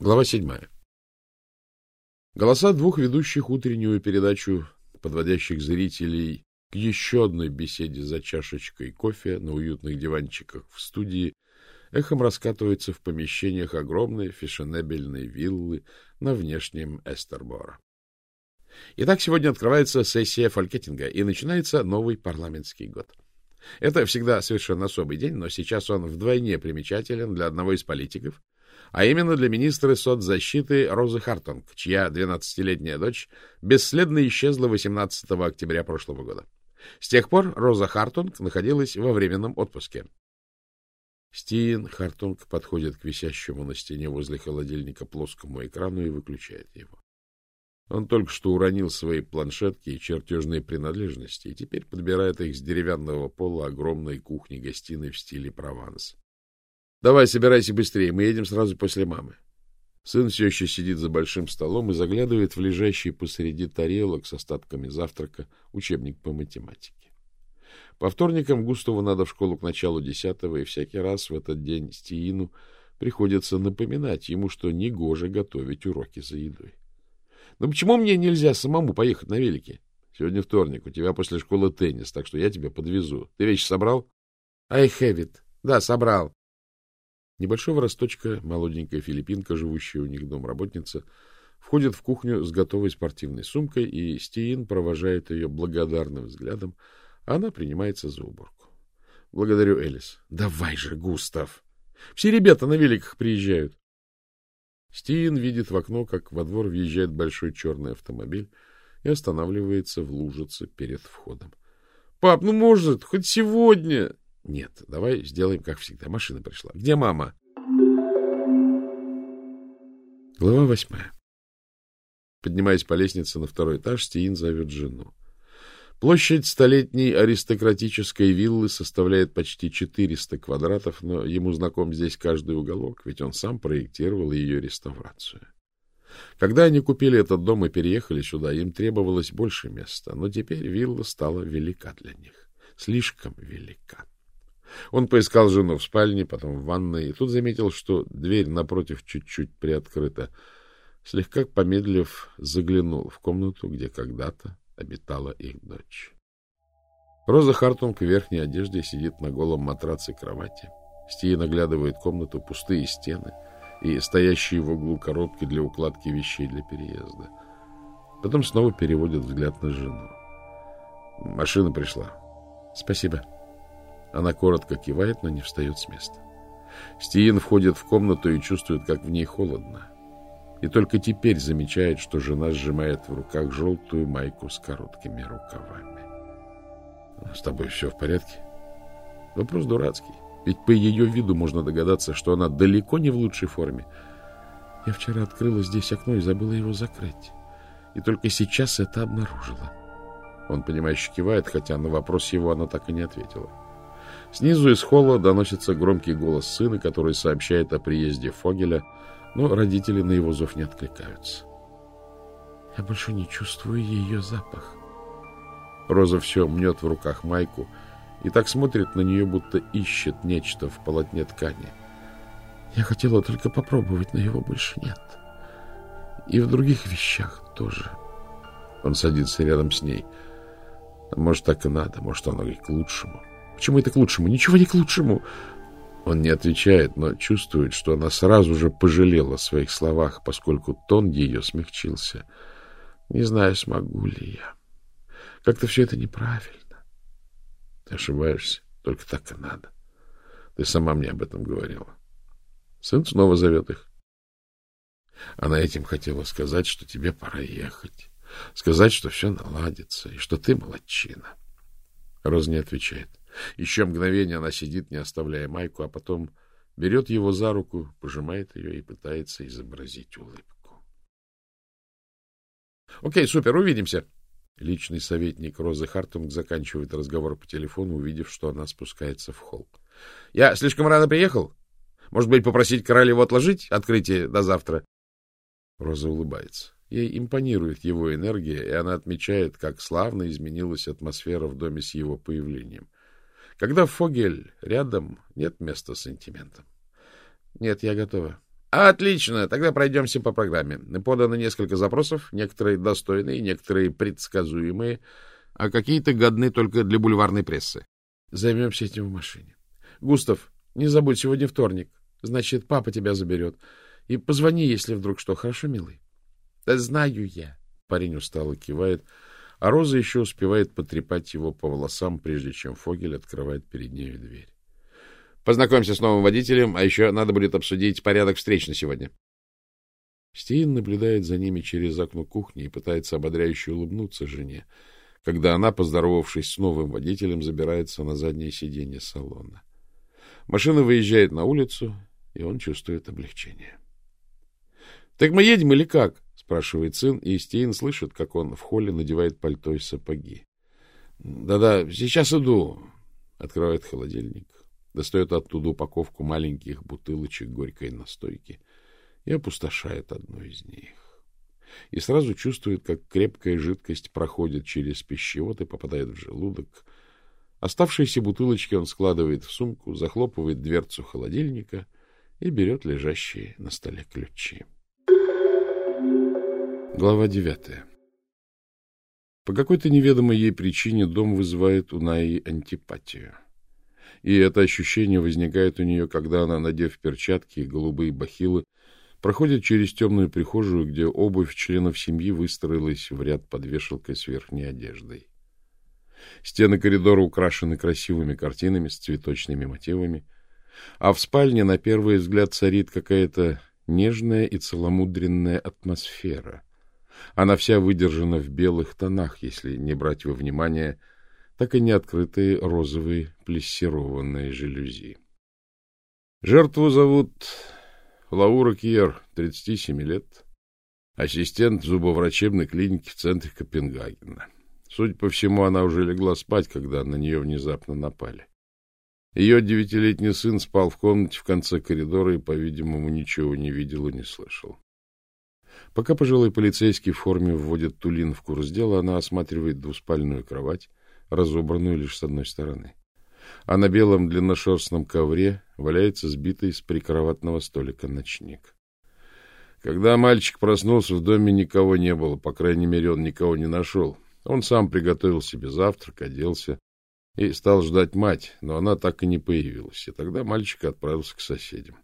Глава седьмая. Голоса двух ведущих утреннюю передачу, подводящих зрителей к еще одной беседе за чашечкой кофе на уютных диванчиках в студии, эхом раскатываются в помещениях огромной фешенебельной виллы на внешнем Эстербора. Итак, сегодня открывается сессия фолькетинга, и начинается новый парламентский год. Это всегда совершенно особый день, но сейчас он вдвойне примечателен для одного из политиков, а именно для министра соцзащиты Розы Хартунг, чья 12-летняя дочь бесследно исчезла 18 октября прошлого года. С тех пор Роза Хартунг находилась во временном отпуске. Стиен Хартунг подходит к висящему на стене возле холодильника плоскому экрану и выключает его. Он только что уронил свои планшетки и чертежные принадлежности, и теперь подбирает их с деревянного пола огромной кухни-гостиной в стиле Прованс. — Давай, собирайся быстрее, мы едем сразу после мамы. Сын все еще сидит за большим столом и заглядывает в лежащий посреди тарелок с остатками завтрака учебник по математике. По вторникам Густаву надо в школу к началу десятого, и всякий раз в этот день Стиину приходится напоминать ему, что негоже готовить уроки за едой. — Ну почему мне нельзя самому поехать на велике? Сегодня вторник, у тебя после школы теннис, так что я тебя подвезу. Ты вещи собрал? — I have it. Да, собрал. Небольшого росточка, молоденькая филиппинка, живущая у них домработница, входит в кухню с готовой спортивной сумкой, и Стиин провожает ее благодарным взглядом, а она принимается за уборку. — Благодарю, Элис. — Давай же, Густав! Все ребята на великах приезжают. Стиин видит в окно, как во двор въезжает большой черный автомобиль и останавливается в лужице перед входом. — Пап, ну может, хоть сегодня... Нет, давай сделаем, как всегда. Машина пришла. Где мама? Глава восьмая. Поднимаясь по лестнице на второй этаж, Стиин зовет жену. Площадь столетней аристократической виллы составляет почти 400 квадратов, но ему знаком здесь каждый уголок, ведь он сам проектировал ее реставрацию. Когда они купили этот дом и переехали сюда, им требовалось больше места, но теперь вилла стала велика для них. Слишком велика. Он поискал жену в спальне, потом в ванной, и тут заметил, что дверь напротив чуть-чуть приоткрыта. Слегка помедлив, заглянул в комнату, где когда-то обитала их дочь. Роза Хартунг в верхней одежде сидит на голом матраце кровати. Стия наглядывает комнату, пустые стены и стоящие в углу коробки для укладки вещей для переезда. Потом снова переводит взгляд на жену. Машина пришла. Спасибо. Она коротко кивает, но не встает с места. Стиин входит в комнату и чувствует, как в ней холодно. И только теперь замечает, что жена сжимает в руках желтую майку с короткими рукавами. — С тобой все в порядке? Вопрос дурацкий. Ведь по ее виду можно догадаться, что она далеко не в лучшей форме. Я вчера открыла здесь окно и забыла его закрыть. И только сейчас это обнаружила. Он, понимающе кивает, хотя на вопрос его она так и не ответила. — Снизу из холла доносится громкий голос сына, который сообщает о приезде Фогеля, но родители на его зов не откликаются. Я больше не чувствую ее запах. Роза все мнет в руках майку и так смотрит на нее, будто ищет нечто в полотне ткани. Я хотела только попробовать, но его больше нет. И в других вещах тоже. Он садится рядом с ней. Может, так и надо, может, оно и к лучшему. Почему это к лучшему? Ничего не к лучшему. Он не отвечает, но чувствует, что она сразу же пожалела о своих словах, поскольку тон ее смягчился. Не знаю, смогу ли я. Как-то все это неправильно. Ты ошибаешься. Только так и надо. Ты сама мне об этом говорила. Сын снова зовет их. Она этим хотела сказать, что тебе пора ехать. Сказать, что все наладится, и что ты молодчина. Роза не отвечает. Еще мгновение она сидит, не оставляя майку, а потом берет его за руку, пожимает ее и пытается изобразить улыбку. — Окей, супер, увидимся. Личный советник Розы Хартунг заканчивает разговор по телефону, увидев, что она спускается в холл. — Я слишком рано приехал? Может быть, попросить королеву отложить открытие до завтра? Роза улыбается. Ей импонирует его энергия, и она отмечает, как славно изменилась атмосфера в доме с его появлением. Когда Фогель рядом, нет места сантиментам. Нет, я готова. — Отлично, тогда пройдемся по программе. Подано несколько запросов, некоторые достойные, некоторые предсказуемые, а какие-то годны только для бульварной прессы. Займемся этим в машине. Густав, не забудь, сегодня вторник. Значит, папа тебя заберет. И позвони, если вдруг что. Хорошо, милый? — Да знаю я. Парень устало кивает, а Роза еще успевает потрепать его по волосам, прежде чем Фогель открывает перед нею дверь. Познакомься с новым водителем, а еще надо будет обсудить порядок встреч на сегодня. Стиин наблюдает за ними через окно кухни и пытается ободряюще улыбнуться жене, когда она, поздоровавшись с новым водителем, забирается на заднее сиденье салона. Машина выезжает на улицу, и он чувствует облегчение. — Так мы едем или как? — спрашивает сын, и Стиин слышит, как он в холле надевает пальто и сапоги. «Да — Да-да, сейчас иду. Открывает холодильник достает оттуда упаковку маленьких бутылочек горькой настойки и опустошает одну из них. И сразу чувствует, как крепкая жидкость проходит через пищевод и попадает в желудок. Оставшиеся бутылочки он складывает в сумку, захлопывает дверцу холодильника и берет лежащие на столе ключи. Глава девятая По какой-то неведомой ей причине дом вызывает у Наи антипатию и это ощущение возникает у нее, когда она, надев перчатки и голубые бахилы, проходит через темную прихожую, где обувь членов семьи выстроилась в ряд под вешалкой с верхней одеждой. Стены коридора украшены красивыми картинами с цветочными мотивами, а в спальне на первый взгляд царит какая-то нежная и целомудренная атмосфера. Она вся выдержана в белых тонах, если не брать во внимание – так и не открытые розовые плессированные жалюзи. Жертву зовут Лаура Кьер, 37 лет, ассистент зубоврачебной клиники в центре Копенгагена. Судя по всему, она уже легла спать, когда на нее внезапно напали. Ее девятилетний сын спал в комнате в конце коридора и, по-видимому, ничего не видел и не слышал. Пока пожилой полицейский в форме вводит Тулин в курс дела, она осматривает двуспальную кровать, разобранную лишь с одной стороны. А на белом длинношерстном ковре валяется сбитый с прикроватного столика ночник. Когда мальчик проснулся, в доме никого не было, по крайней мере, он никого не нашел. Он сам приготовил себе завтрак, оделся и стал ждать мать, но она так и не появилась, и тогда мальчик отправился к соседям.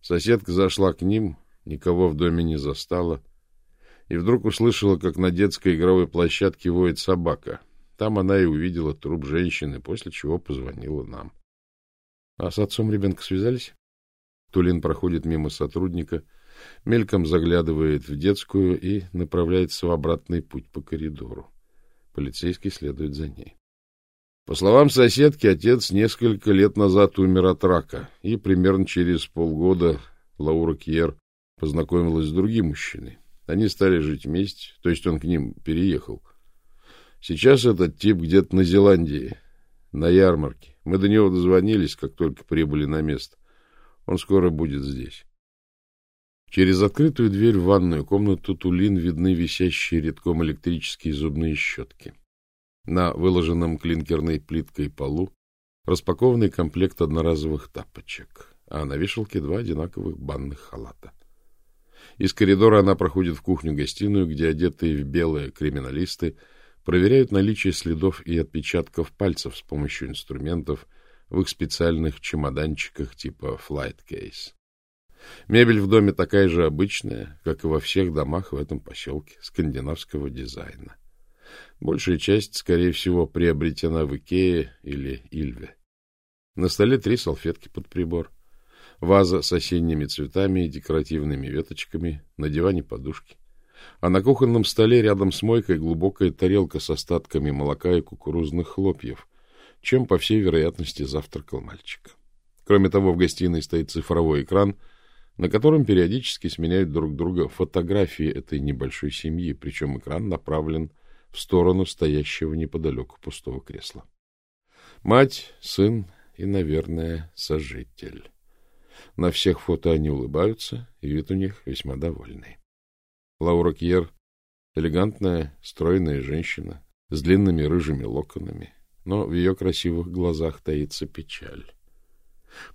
Соседка зашла к ним, никого в доме не застала, и вдруг услышала, как на детской игровой площадке воет собака. Там она и увидела труп женщины, после чего позвонила нам. А с отцом ребенка связались? Тулин проходит мимо сотрудника, мельком заглядывает в детскую и направляется в обратный путь по коридору. Полицейский следует за ней. По словам соседки, отец несколько лет назад умер от рака, и примерно через полгода Лаура Кьер познакомилась с другим мужчиной. Они стали жить вместе, то есть он к ним переехал — Сейчас этот тип где-то на Зеландии, на ярмарке. Мы до него дозвонились, как только прибыли на место. Он скоро будет здесь. Через открытую дверь в ванную комнату Тулин видны висящие редком электрические зубные щетки. На выложенном клинкерной плиткой полу распакованный комплект одноразовых тапочек, а на вешалке два одинаковых банных халата. Из коридора она проходит в кухню-гостиную, где одетые в белые криминалисты – проверяют наличие следов и отпечатков пальцев с помощью инструментов в их специальных чемоданчиках типа flight case. Мебель в доме такая же обычная, как и во всех домах в этом поселке, скандинавского дизайна. Большая часть, скорее всего, приобретена в Икее или Ильве. На столе три салфетки под прибор, ваза с осенними цветами и декоративными веточками, на диване подушки а на кухонном столе рядом с мойкой глубокая тарелка с остатками молока и кукурузных хлопьев, чем, по всей вероятности, завтракал мальчик. Кроме того, в гостиной стоит цифровой экран, на котором периодически сменяют друг друга фотографии этой небольшой семьи, причем экран направлен в сторону стоящего неподалеку пустого кресла. Мать, сын и, наверное, сожитель. На всех фото они улыбаются, и вид у них весьма довольный. Лаура Кьер — элегантная, стройная женщина с длинными рыжими локонами, но в ее красивых глазах таится печаль.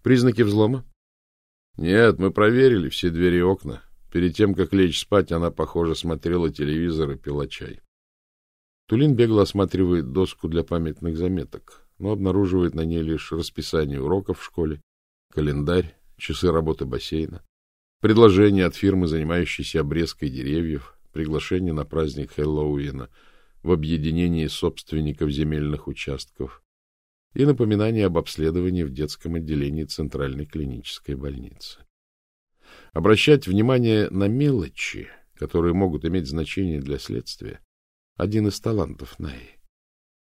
Признаки взлома? — Нет, мы проверили все двери и окна. Перед тем, как лечь спать, она, похоже, смотрела телевизор и пила чай. Тулин бегло осматривает доску для памятных заметок, но обнаруживает на ней лишь расписание уроков в школе, календарь, часы работы бассейна, предложение от фирмы, занимающейся обрезкой деревьев, приглашение на праздник Хэллоуина в объединении собственников земельных участков и напоминание об обследовании в детском отделении Центральной клинической больницы. Обращать внимание на мелочи, которые могут иметь значение для следствия, один из талантов Наи.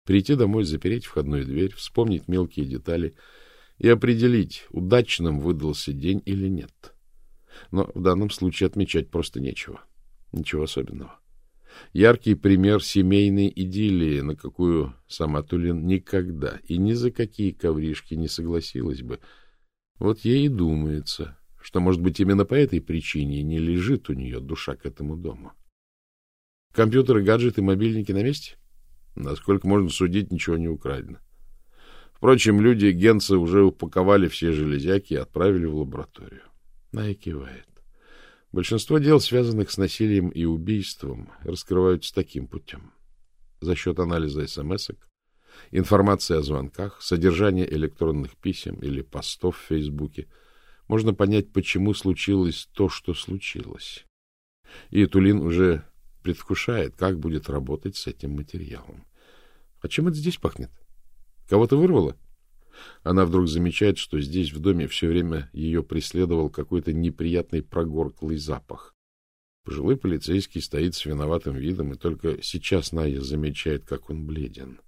Прийти домой, запереть входную дверь, вспомнить мелкие детали и определить, удачным выдался день или нет. Но в данном случае отмечать просто нечего. Ничего особенного. Яркий пример семейной идиллии, на какую сама Тулин никогда и ни за какие ковришки не согласилась бы. Вот ей и думается, что, может быть, именно по этой причине не лежит у нее душа к этому дому. Компьютеры, гаджеты, мобильники на месте? Насколько можно судить, ничего не украдено. Впрочем, люди Генца уже упаковали все железяки и отправили в лабораторию. Най кивает. Большинство дел, связанных с насилием и убийством, раскрываются таким путем. За счет анализа смс-ок, информации о звонках, содержания электронных писем или постов в Фейсбуке — можно понять, почему случилось то, что случилось. И Тулин уже предвкушает, как будет работать с этим материалом. А чем это здесь пахнет? Кого-то вырвало? Она вдруг замечает, что здесь, в доме, все время ее преследовал какой-то неприятный прогорклый запах. Пожилой полицейский стоит с виноватым видом, и только сейчас Найя замечает, как он бледен.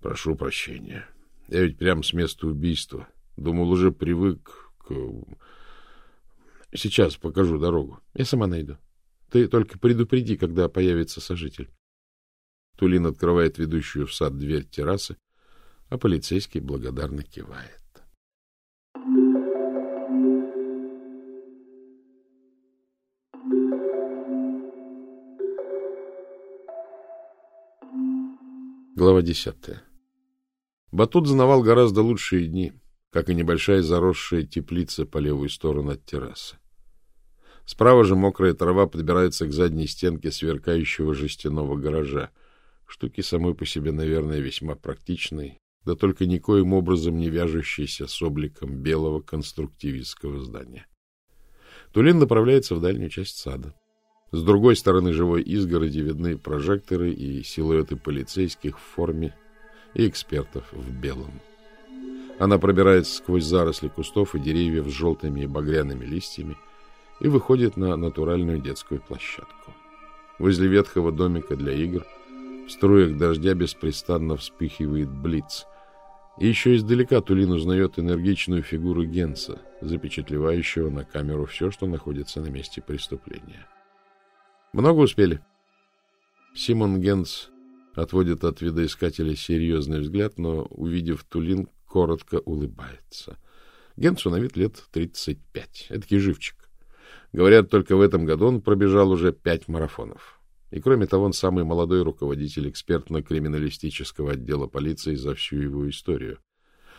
Прошу прощения. Я ведь прямо с места убийства. Думал, уже привык к... Сейчас покажу дорогу. Я сама найду. Ты только предупреди, когда появится сожитель. Тулин открывает ведущую в сад дверь террасы, а полицейский благодарно кивает. Глава десятая. Батут знавал гораздо лучшие дни как и небольшая заросшая теплица по левую сторону от террасы. Справа же мокрая трава подбирается к задней стенке сверкающего жестяного гаража. Штуки самой по себе, наверное, весьма практичной, да только никоим образом не вяжущейся с обликом белого конструктивистского здания. Тулин направляется в дальнюю часть сада. С другой стороны живой изгороди видны прожекторы и силуэты полицейских в форме и экспертов в белом. Она пробирается сквозь заросли кустов и деревьев с желтыми и багряными листьями и выходит на натуральную детскую площадку. Возле ветхого домика для игр в струях дождя беспрестанно вспыхивает блиц. И еще издалека Тулин узнает энергичную фигуру Генса, запечатлевающего на камеру все, что находится на месте преступления. Много успели? Симон Генс отводит от видоискателя серьезный взгляд, но, увидев Тулин, коротко улыбается. Генцу на вид лет 35. Эдакий живчик. Говорят, только в этом году он пробежал уже пять марафонов. И кроме того, он самый молодой руководитель экспертно-криминалистического отдела полиции за всю его историю.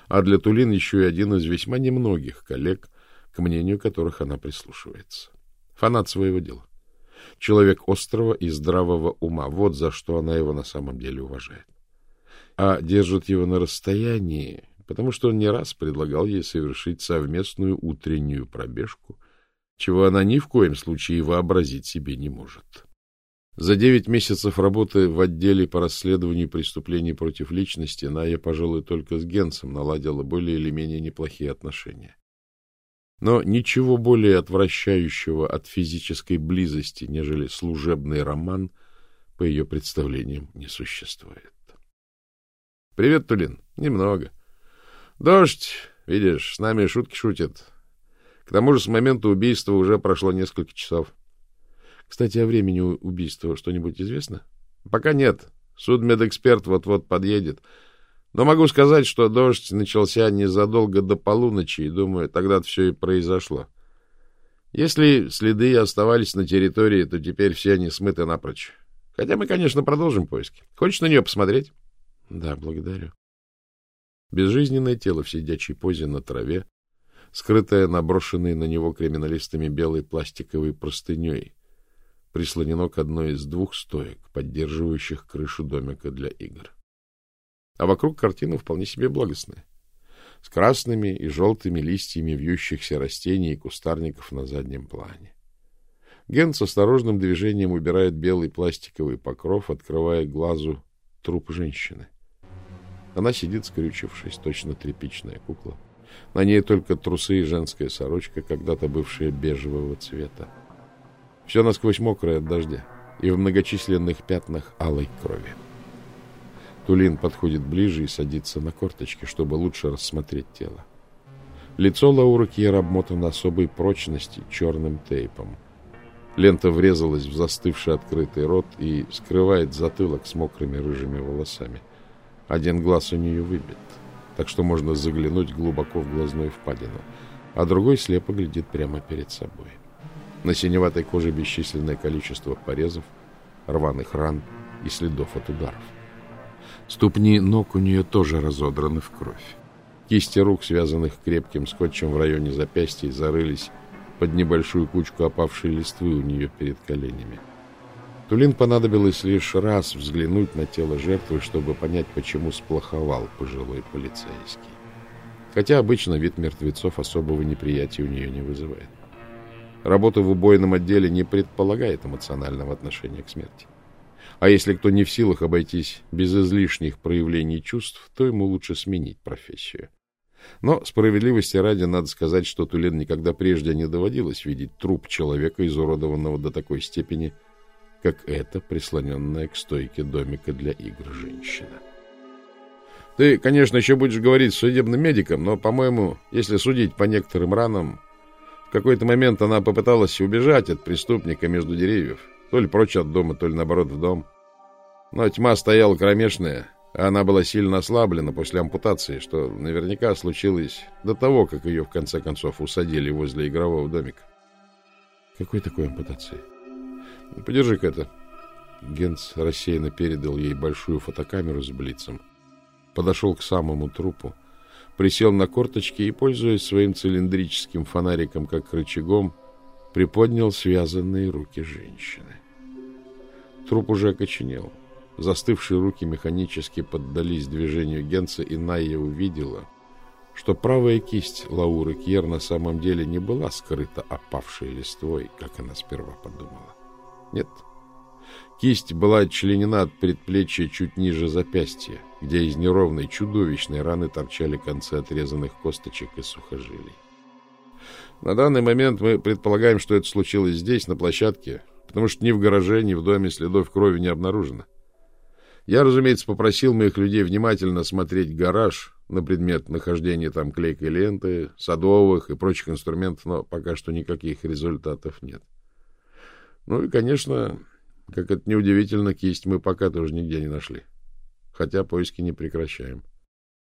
А для Тулин еще и один из весьма немногих коллег, к мнению которых она прислушивается. Фанат своего дела. Человек острого и здравого ума. Вот за что она его на самом деле уважает. А держит его на расстоянии, потому что он не раз предлагал ей совершить совместную утреннюю пробежку, чего она ни в коем случае вообразить себе не может. За девять месяцев работы в отделе по расследованию преступлений против личности Ная, пожалуй, только с Генсом наладила более или менее неплохие отношения. Но ничего более отвращающего от физической близости, нежели служебный роман, по ее представлениям, не существует. — Привет, Тулин. Немного. — Дождь, видишь, с нами шутки шутит. К тому же с момента убийства уже прошло несколько часов. Кстати, о времени убийства что-нибудь известно? Пока нет. Судмедэксперт вот-вот подъедет. Но могу сказать, что дождь начался незадолго до полуночи, и, думаю, тогда все и произошло. Если следы оставались на территории, то теперь все они смыты напрочь. Хотя мы, конечно, продолжим поиски. Хочешь на нее посмотреть? — Да, благодарю. Безжизненное тело в сидячей позе на траве, скрытое наброшенной на него криминалистами белой пластиковой простыней, прислонено к одной из двух стоек, поддерживающих крышу домика для игр. А вокруг картина вполне себе благостная, с красными и желтыми листьями вьющихся растений и кустарников на заднем плане. Ген с осторожным движением убирает белый пластиковый покров, открывая глазу труп женщины. Она сидит, скрючившись, точно тряпичная кукла. На ней только трусы и женская сорочка, когда-то бывшая бежевого цвета. Все насквозь мокрое от дождя и в многочисленных пятнах алой крови. Тулин подходит ближе и садится на корточки, чтобы лучше рассмотреть тело. Лицо Лауры Кьер обмотано особой прочности черным тейпом. Лента врезалась в застывший открытый рот и скрывает затылок с мокрыми рыжими волосами. Один глаз у нее выбит, так что можно заглянуть глубоко в глазную впадину, а другой слепо глядит прямо перед собой. На синеватой коже бесчисленное количество порезов, рваных ран и следов от ударов. Ступни ног у нее тоже разодраны в кровь. Кисти рук, связанных крепким скотчем в районе запястья, зарылись под небольшую кучку опавшей листвы у нее перед коленями. Тулин понадобилось лишь раз взглянуть на тело жертвы, чтобы понять, почему сплоховал пожилой полицейский. Хотя обычно вид мертвецов особого неприятия у нее не вызывает. Работа в убойном отделе не предполагает эмоционального отношения к смерти. А если кто не в силах обойтись без излишних проявлений чувств, то ему лучше сменить профессию. Но справедливости ради надо сказать, что Тулен никогда прежде не доводилось видеть труп человека, изуродованного до такой степени, как эта, прислоненная к стойке домика для игр женщина. Ты, конечно, еще будешь говорить с судебным медиком, но, по-моему, если судить по некоторым ранам, какой-то момент она попыталась убежать от преступника между деревьев, то ли прочь от дома, то ли, наоборот, в дом. Но тьма стояла кромешная, она была сильно ослаблена после ампутации, что наверняка случилось до того, как ее в конце концов усадили возле игрового домика. Какой такой ампутации? Подержи-ка это. Генц рассеянно передал ей большую фотокамеру с блицем. Подошел к самому трупу, присел на корточки и, пользуясь своим цилиндрическим фонариком как рычагом, приподнял связанные руки женщины. Труп уже окоченел. Застывшие руки механически поддались движению Генца, и Найя увидела, что правая кисть Лауры Кьер на самом деле не была скрыта опавшей листвой, как она сперва подумала. Нет. Кисть была отчленена от предплечья чуть ниже запястья, где из неровной чудовищной раны торчали концы отрезанных косточек и сухожилий. На данный момент мы предполагаем, что это случилось здесь, на площадке, потому что ни в гараже, ни в доме следов крови не обнаружено. Я, разумеется, попросил моих людей внимательно смотреть гараж на предмет нахождения там клейкой ленты, садовых и прочих инструментов, но пока что никаких результатов нет. Ну и, конечно, как это неудивительно, кисть мы пока тоже нигде не нашли. Хотя поиски не прекращаем.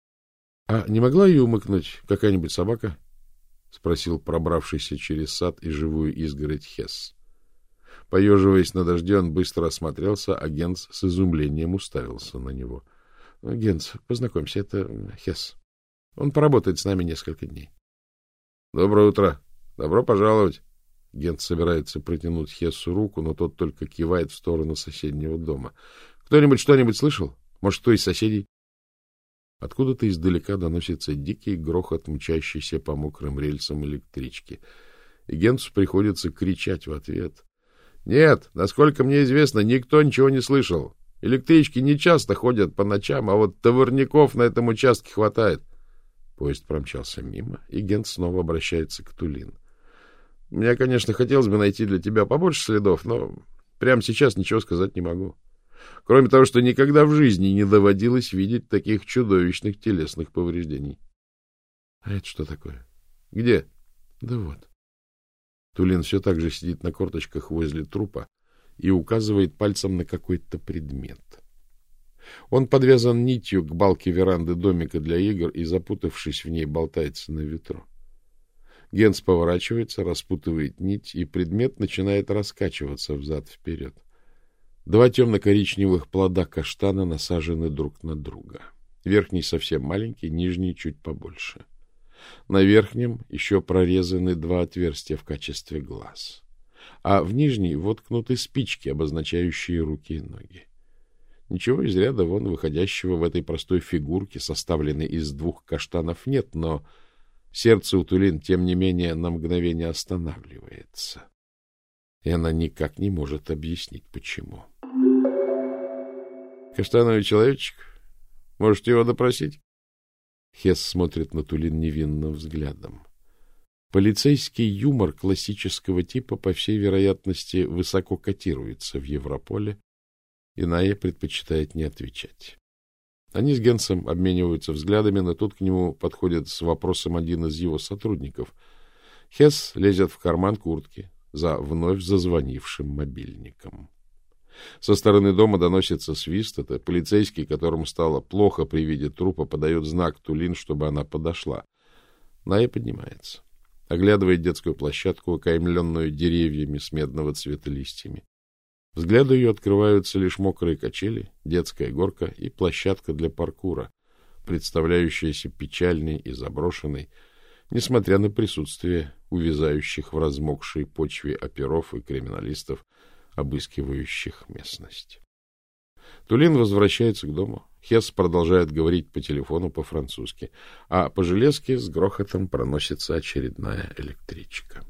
— А не могла ее умыкнуть какая-нибудь собака? — спросил пробравшийся через сад и живую изгородь Хесс. Поеживаясь на дожде, он быстро осмотрелся, а Генц с изумлением уставился на него. — Генц, познакомься, это Хесс. Он поработает с нами несколько дней. — Доброе утро. Добро пожаловать. Генц собирается протянуть Хессу руку, но тот только кивает в сторону соседнего дома. — Кто-нибудь что-нибудь слышал? Может, кто из соседей? Откуда-то издалека доносится дикий грохот, мчащийся по мокрым рельсам электрички. И Генцу приходится кричать в ответ. Нет, насколько мне известно, никто ничего не слышал. Электрички не часто ходят по ночам, а вот товарников на этом участке хватает. Поезд промчался мимо, и Гент снова обращается к Тулин. Мне, конечно, хотелось бы найти для тебя побольше следов, но прямо сейчас ничего сказать не могу. Кроме того, что никогда в жизни не доводилось видеть таких чудовищных телесных повреждений. — А это что такое? — Где? — Да вот. Тулин все так же сидит на корточках возле трупа и указывает пальцем на какой-то предмет. Он подвязан нитью к балке веранды домика для игр и, запутавшись в ней, болтается на ветру. Генс поворачивается, распутывает нить, и предмет начинает раскачиваться взад-вперед. Два темно-коричневых плода каштана насажены друг на друга. Верхний совсем маленький, нижний чуть побольше. На верхнем еще прорезаны два отверстия в качестве глаз, а в нижней воткнуты спички, обозначающие руки и ноги. Ничего из ряда вон выходящего в этой простой фигурке, составленной из двух каштанов, нет, но сердце у Тулин, тем не менее, на мгновение останавливается. И она никак не может объяснить, почему. — Каштановый человечек? Можете его допросить? Хесс смотрит на Тулин невинным взглядом. Полицейский юмор классического типа, по всей вероятности, высоко котируется в Европоле, и Ная предпочитает не отвечать. Они с Генсом обмениваются взглядами, но тут к нему подходит с вопросом один из его сотрудников. Хесс лезет в карман куртки за вновь зазвонившим мобильником. Со стороны дома доносится свист. Это полицейский, которому стало плохо при виде трупа, подает знак Тулин, чтобы она подошла. Ная поднимается. Оглядывает детскую площадку, окаймленную деревьями с медного цвета листьями. Взгляду ее открываются лишь мокрые качели, детская горка и площадка для паркура, представляющаяся печальной и заброшенной, несмотря на присутствие увязающих в размокшей почве оперов и криминалистов, обыскивающих местность. Тулин возвращается к дому. Хесс продолжает говорить по телефону по-французски, а по железке с грохотом проносится очередная электричка.